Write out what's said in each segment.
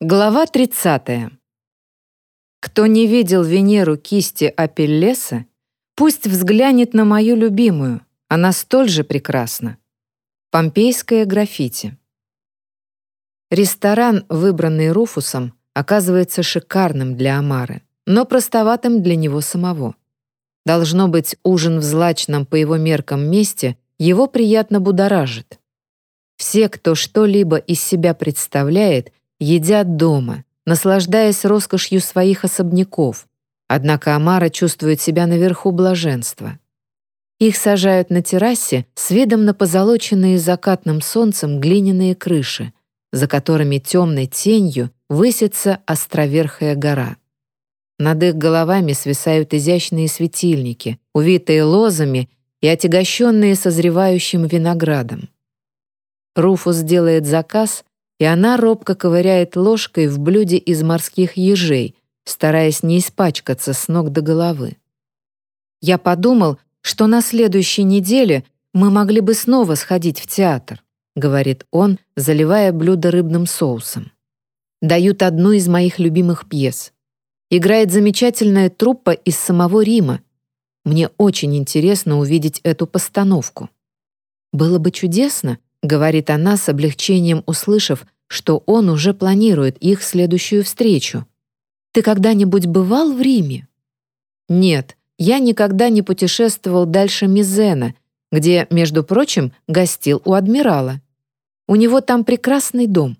Глава 30. Кто не видел Венеру кисти Апеллеса, пусть взглянет на мою любимую, она столь же прекрасна. Помпейское граффити. Ресторан, выбранный Руфусом, оказывается шикарным для Амары, но простоватым для него самого. Должно быть, ужин в злачном по его меркам месте его приятно будоражит. Все, кто что-либо из себя представляет — едят дома, наслаждаясь роскошью своих особняков, однако Амара чувствует себя наверху блаженства. Их сажают на террасе с видом на позолоченные закатным солнцем глиняные крыши, за которыми темной тенью высится островерхая гора. Над их головами свисают изящные светильники, увитые лозами и отягощенные созревающим виноградом. Руфус делает заказ, и она робко ковыряет ложкой в блюде из морских ежей, стараясь не испачкаться с ног до головы. Я подумал, что на следующей неделе мы могли бы снова сходить в театр, говорит он, заливая блюдо рыбным соусом. Дают одну из моих любимых пьес. Играет замечательная труппа из самого Рима. Мне очень интересно увидеть эту постановку. Было бы чудесно, — говорит она с облегчением, услышав, что он уже планирует их следующую встречу. «Ты когда-нибудь бывал в Риме?» «Нет, я никогда не путешествовал дальше Мизена, где, между прочим, гостил у адмирала. У него там прекрасный дом».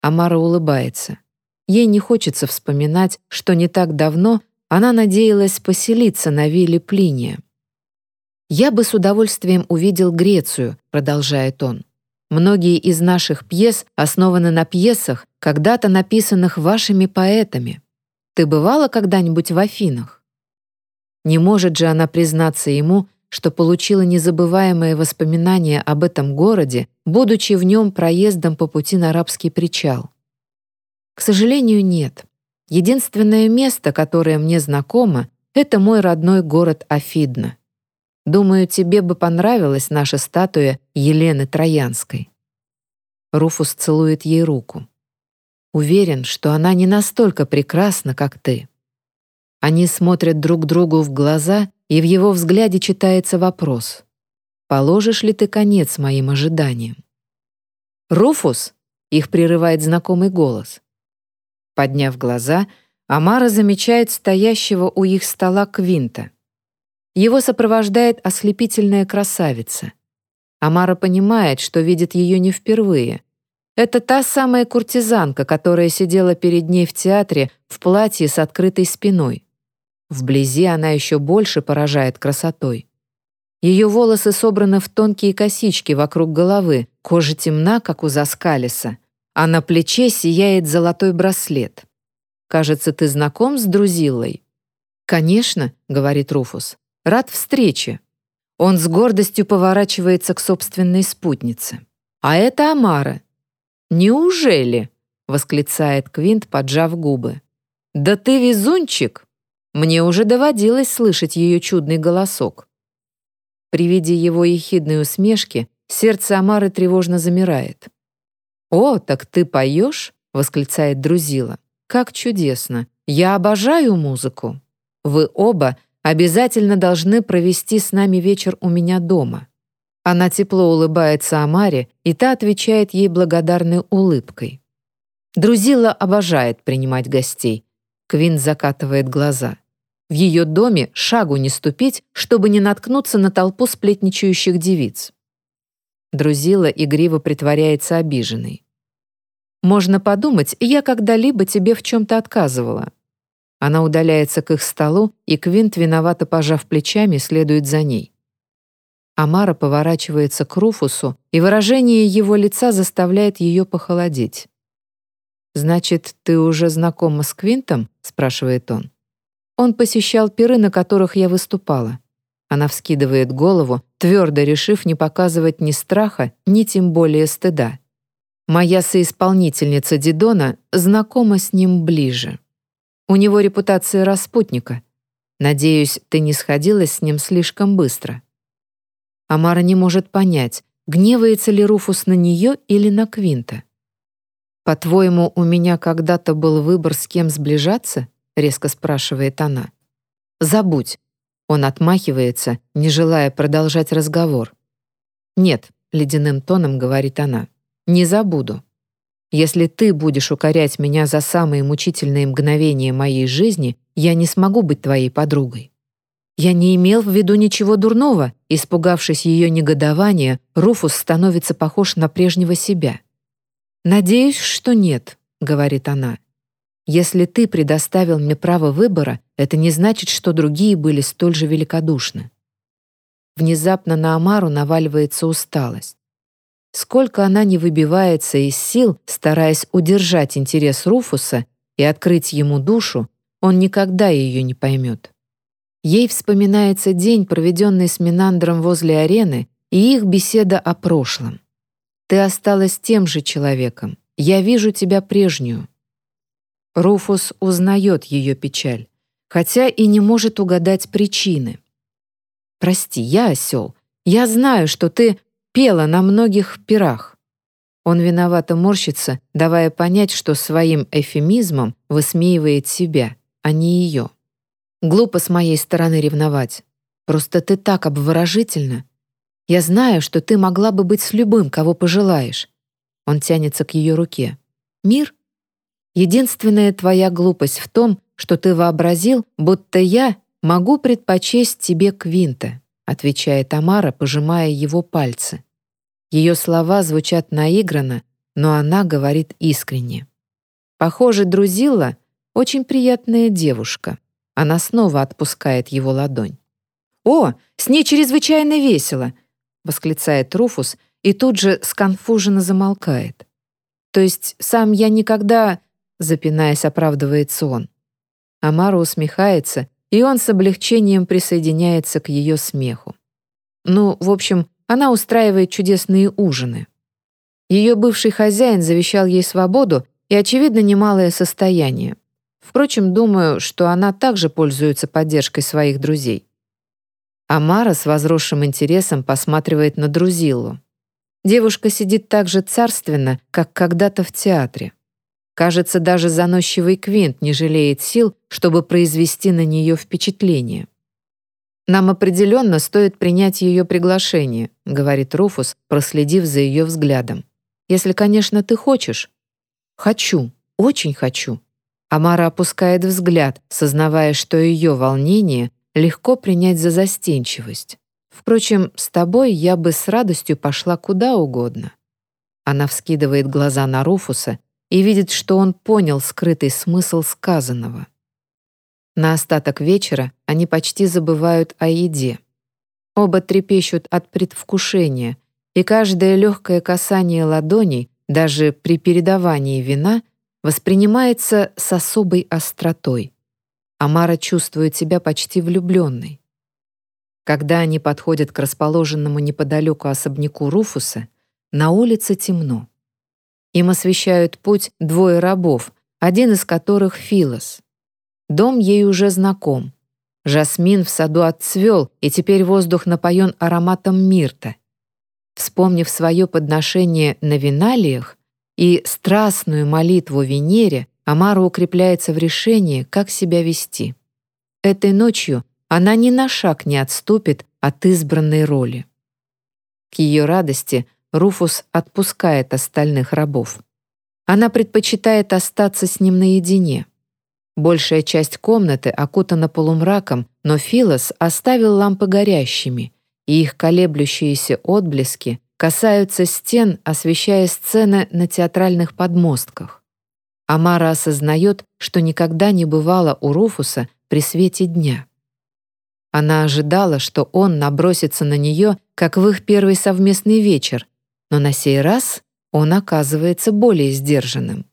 Амара улыбается. Ей не хочется вспоминать, что не так давно она надеялась поселиться на вилле Плиния. «Я бы с удовольствием увидел Грецию», — продолжает он. «Многие из наших пьес основаны на пьесах, когда-то написанных вашими поэтами. Ты бывала когда-нибудь в Афинах?» Не может же она признаться ему, что получила незабываемые воспоминания об этом городе, будучи в нем проездом по пути на арабский причал. К сожалению, нет. Единственное место, которое мне знакомо, это мой родной город Афидна. Думаю, тебе бы понравилась наша статуя Елены Троянской». Руфус целует ей руку. Уверен, что она не настолько прекрасна, как ты. Они смотрят друг другу в глаза, и в его взгляде читается вопрос. «Положишь ли ты конец моим ожиданиям?» «Руфус!» — их прерывает знакомый голос. Подняв глаза, Амара замечает стоящего у их стола Квинта. Его сопровождает ослепительная красавица. Амара понимает, что видит ее не впервые. Это та самая куртизанка, которая сидела перед ней в театре в платье с открытой спиной. Вблизи она еще больше поражает красотой. Ее волосы собраны в тонкие косички вокруг головы, кожа темна, как у Заскалиса, а на плече сияет золотой браслет. «Кажется, ты знаком с Друзиллой?» «Конечно», — говорит Руфус. Рад встрече. Он с гордостью поворачивается к собственной спутнице. А это Амара. Неужели? восклицает Квинт, поджав губы. Да ты везунчик. Мне уже доводилось слышать ее чудный голосок. При виде его ехидной усмешки сердце Амары тревожно замирает. «О, так ты поешь?» — восклицает Друзила. «Как чудесно! Я обожаю музыку! Вы оба Обязательно должны провести с нами вечер у меня дома». Она тепло улыбается Амаре, и та отвечает ей благодарной улыбкой. Друзила обожает принимать гостей. Квин закатывает глаза. В ее доме шагу не ступить, чтобы не наткнуться на толпу сплетничающих девиц. Друзила игриво притворяется обиженной. «Можно подумать, я когда-либо тебе в чем-то отказывала. Она удаляется к их столу, и Квинт, виновато пожав плечами, следует за ней. Амара поворачивается к Руфусу, и выражение его лица заставляет ее похолодеть. «Значит, ты уже знакома с Квинтом?» — спрашивает он. «Он посещал пиры, на которых я выступала». Она вскидывает голову, твердо решив не показывать ни страха, ни тем более стыда. Моя соисполнительница Дидона знакома с ним ближе. У него репутация распутника. Надеюсь, ты не сходилась с ним слишком быстро». Амара не может понять, гневается ли Руфус на нее или на Квинта. «По-твоему, у меня когда-то был выбор, с кем сближаться?» — резко спрашивает она. «Забудь». Он отмахивается, не желая продолжать разговор. «Нет», — ледяным тоном говорит она, — «не забуду. Если ты будешь укорять меня за самые мучительные мгновения моей жизни, я не смогу быть твоей подругой». Я не имел в виду ничего дурного. Испугавшись ее негодования, Руфус становится похож на прежнего себя. «Надеюсь, что нет», — говорит она. «Если ты предоставил мне право выбора, это не значит, что другие были столь же великодушны». Внезапно на Амару наваливается усталость. Сколько она не выбивается из сил, стараясь удержать интерес Руфуса и открыть ему душу, он никогда ее не поймет. Ей вспоминается день, проведенный с Минандром возле арены, и их беседа о прошлом. «Ты осталась тем же человеком. Я вижу тебя прежнюю». Руфус узнает ее печаль, хотя и не может угадать причины. «Прости, я осел. Я знаю, что ты пела на многих пирах». Он виновато морщится, давая понять, что своим эфемизмом высмеивает себя, а не ее. Глупо с моей стороны ревновать. Просто ты так обворожительна. Я знаю, что ты могла бы быть с любым, кого пожелаешь. Он тянется к ее руке. Мир? Единственная твоя глупость в том, что ты вообразил, будто я могу предпочесть тебе Квинта, отвечает Тамара, пожимая его пальцы. Ее слова звучат наигранно, но она говорит искренне. Похоже, Друзилла — очень приятная девушка. Она снова отпускает его ладонь. «О, с ней чрезвычайно весело!» — восклицает Руфус и тут же сконфуженно замолкает. «То есть сам я никогда...» — запинаясь, оправдывается он. Амара усмехается, и он с облегчением присоединяется к ее смеху. Ну, в общем, она устраивает чудесные ужины. Ее бывший хозяин завещал ей свободу и, очевидно, немалое состояние. Впрочем, думаю, что она также пользуется поддержкой своих друзей. Амара с возросшим интересом посматривает на Друзиллу. Девушка сидит так же царственно, как когда-то в театре. Кажется, даже заносчивый Квинт не жалеет сил, чтобы произвести на нее впечатление. «Нам определенно стоит принять ее приглашение», — говорит Руфус, проследив за ее взглядом. «Если, конечно, ты хочешь». «Хочу, очень хочу», Амара опускает взгляд, сознавая, что ее волнение легко принять за застенчивость. Впрочем, с тобой я бы с радостью пошла куда угодно. Она вскидывает глаза на Руфуса и видит, что он понял скрытый смысл сказанного. На остаток вечера они почти забывают о еде. Оба трепещут от предвкушения, и каждое легкое касание ладоней, даже при передавании вина — воспринимается с особой остротой. Амара чувствует себя почти влюбленной. Когда они подходят к расположенному неподалеку особняку Руфуса, на улице темно. Им освещают путь двое рабов, один из которых — Филос. Дом ей уже знаком. Жасмин в саду отцвел, и теперь воздух напоен ароматом мирта. Вспомнив свое подношение на виналиях, и страстную молитву Венере Амара укрепляется в решении, как себя вести. Этой ночью она ни на шаг не отступит от избранной роли. К ее радости Руфус отпускает остальных рабов. Она предпочитает остаться с ним наедине. Большая часть комнаты окутана полумраком, но Филос оставил лампы горящими, и их колеблющиеся отблески касаются стен, освещая сцены на театральных подмостках. Амара осознает, что никогда не бывала у Руфуса при свете дня. Она ожидала, что он набросится на нее, как в их первый совместный вечер, но на сей раз он оказывается более сдержанным.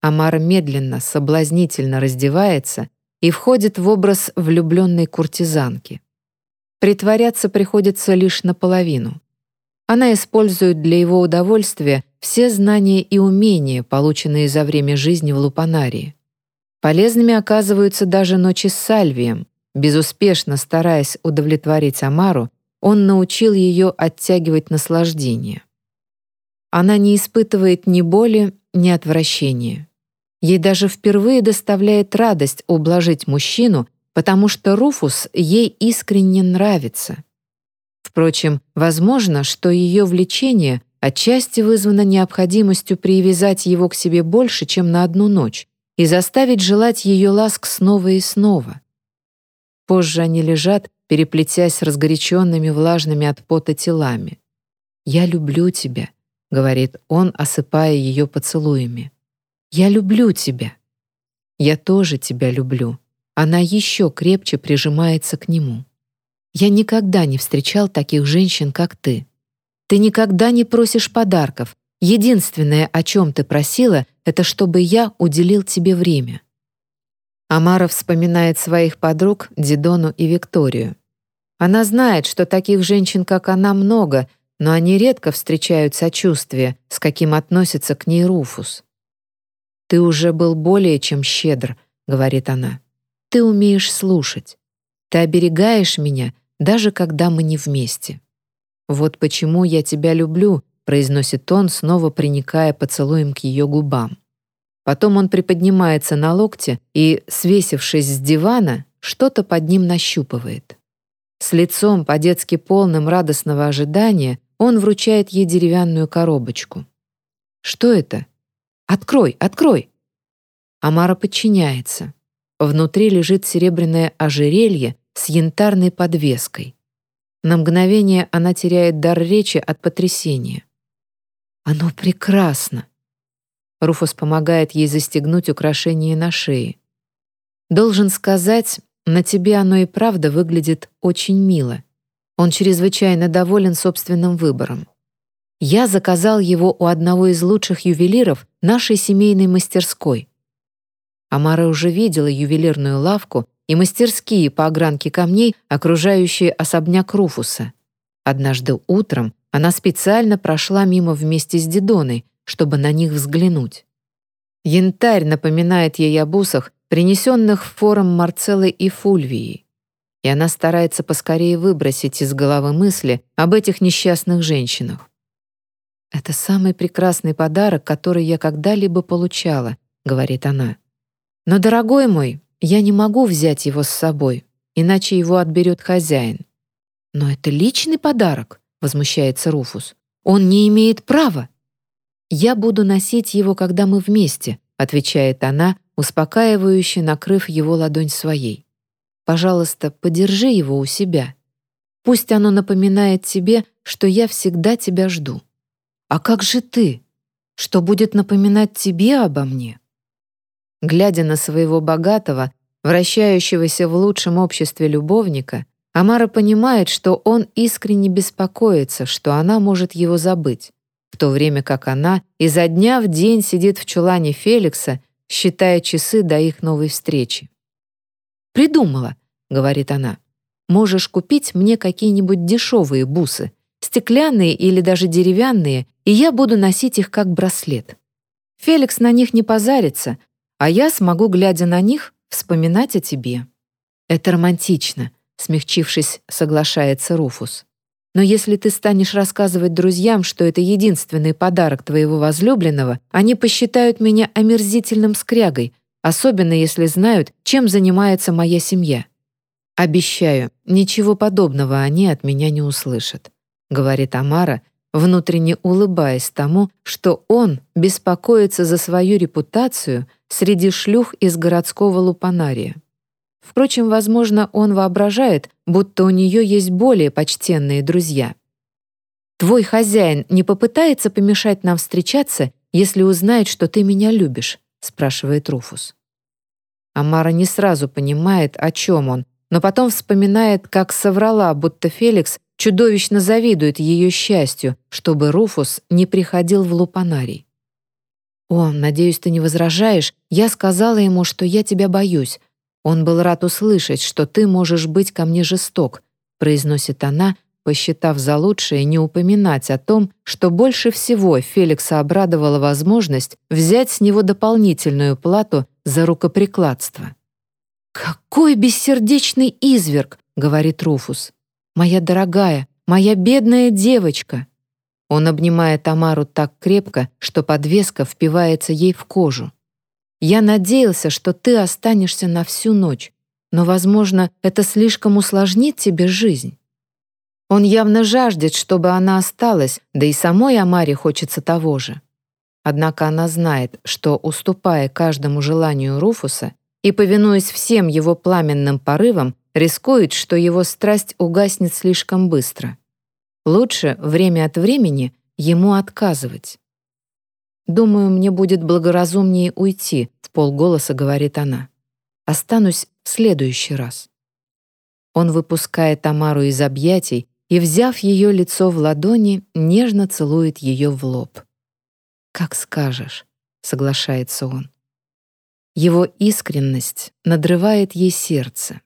Амара медленно, соблазнительно раздевается и входит в образ влюбленной куртизанки. Притворяться приходится лишь наполовину. Она использует для его удовольствия все знания и умения, полученные за время жизни в Лупанарии. Полезными оказываются даже ночи с Сальвием. Безуспешно стараясь удовлетворить Амару, он научил ее оттягивать наслаждение. она не испытывает ни боли, ни отвращения. Ей даже впервые доставляет радость ублажить мужчину, потому что Руфус ей искренне нравится. Впрочем, возможно, что ее влечение отчасти вызвано необходимостью привязать его к себе больше, чем на одну ночь, и заставить желать ее ласк снова и снова. Позже они лежат, переплетясь разгоряченными влажными от пота телами. «Я люблю тебя», — говорит он, осыпая ее поцелуями. «Я люблю тебя». «Я тоже тебя люблю». Она еще крепче прижимается к нему. «Я никогда не встречал таких женщин, как ты. Ты никогда не просишь подарков. Единственное, о чем ты просила, это чтобы я уделил тебе время». Амара вспоминает своих подруг Дидону и Викторию. Она знает, что таких женщин, как она, много, но они редко встречают сочувствие, с каким относится к ней Руфус. «Ты уже был более чем щедр», — говорит она. «Ты умеешь слушать. Ты оберегаешь меня, даже когда мы не вместе. Вот почему я тебя люблю», — произносит он, снова приникая поцелуем к ее губам. Потом он приподнимается на локте и, свесившись с дивана, что-то под ним нащупывает. С лицом по-детски полным радостного ожидания он вручает ей деревянную коробочку. «Что это? Открой, открой!» Амара подчиняется. Внутри лежит серебряное ожерелье с янтарной подвеской. На мгновение она теряет дар речи от потрясения. «Оно прекрасно!» Руфус помогает ей застегнуть украшение на шее. «Должен сказать, на тебе оно и правда выглядит очень мило». Он чрезвычайно доволен собственным выбором. Я заказал его у одного из лучших ювелиров нашей семейной мастерской. Амара уже видела ювелирную лавку и мастерские по огранке камней, окружающие особняк Руфуса. Однажды утром она специально прошла мимо вместе с Дидоной, чтобы на них взглянуть. Янтарь напоминает ей об усах, принесенных в форум Марцеллы и Фульвии, и она старается поскорее выбросить из головы мысли об этих несчастных женщинах. «Это самый прекрасный подарок, который я когда-либо получала», — говорит она. «Но, дорогой мой, я не могу взять его с собой, иначе его отберет хозяин». «Но это личный подарок», — возмущается Руфус. «Он не имеет права». «Я буду носить его, когда мы вместе», — отвечает она, успокаивающе накрыв его ладонь своей. «Пожалуйста, подержи его у себя. Пусть оно напоминает тебе, что я всегда тебя жду. А как же ты? Что будет напоминать тебе обо мне?» Глядя на своего богатого, вращающегося в лучшем обществе любовника, Амара понимает, что он искренне беспокоится, что она может его забыть в то время как она изо дня в день сидит в чулане Феликса, считая часы до их новой встречи. «Придумала», — говорит она. «Можешь купить мне какие-нибудь дешевые бусы, стеклянные или даже деревянные, и я буду носить их как браслет. Феликс на них не позарится, а я смогу, глядя на них, вспоминать о тебе». «Это романтично», — смягчившись, соглашается Руфус. Но если ты станешь рассказывать друзьям, что это единственный подарок твоего возлюбленного, они посчитают меня омерзительным скрягой, особенно если знают, чем занимается моя семья. Обещаю, ничего подобного они от меня не услышат, говорит Амара, внутренне улыбаясь тому, что он беспокоится за свою репутацию среди шлюх из городского лупанария. Впрочем, возможно, он воображает, будто у нее есть более почтенные друзья. «Твой хозяин не попытается помешать нам встречаться, если узнает, что ты меня любишь?» — спрашивает Руфус. Амара не сразу понимает, о чем он, но потом вспоминает, как соврала, будто Феликс чудовищно завидует ее счастью, чтобы Руфус не приходил в лупанарий. «О, надеюсь, ты не возражаешь. Я сказала ему, что я тебя боюсь. Он был рад услышать, что ты можешь быть ко мне жесток, произносит она, посчитав за лучшее не упоминать о том, что больше всего Феликса обрадовала возможность взять с него дополнительную плату за рукоприкладство. «Какой бессердечный изверг!» — говорит Руфус. «Моя дорогая, моя бедная девочка!» Он обнимает Тамару так крепко, что подвеска впивается ей в кожу. «Я надеялся, что ты останешься на всю ночь, но, возможно, это слишком усложнит тебе жизнь». Он явно жаждет, чтобы она осталась, да и самой Амаре хочется того же. Однако она знает, что, уступая каждому желанию Руфуса и повинуясь всем его пламенным порывам, рискует, что его страсть угаснет слишком быстро. Лучше время от времени ему отказывать. «Думаю, мне будет благоразумнее уйти», — в полголоса говорит она. «Останусь в следующий раз». Он выпускает Тамару из объятий и, взяв ее лицо в ладони, нежно целует ее в лоб. «Как скажешь», — соглашается он. Его искренность надрывает ей сердце.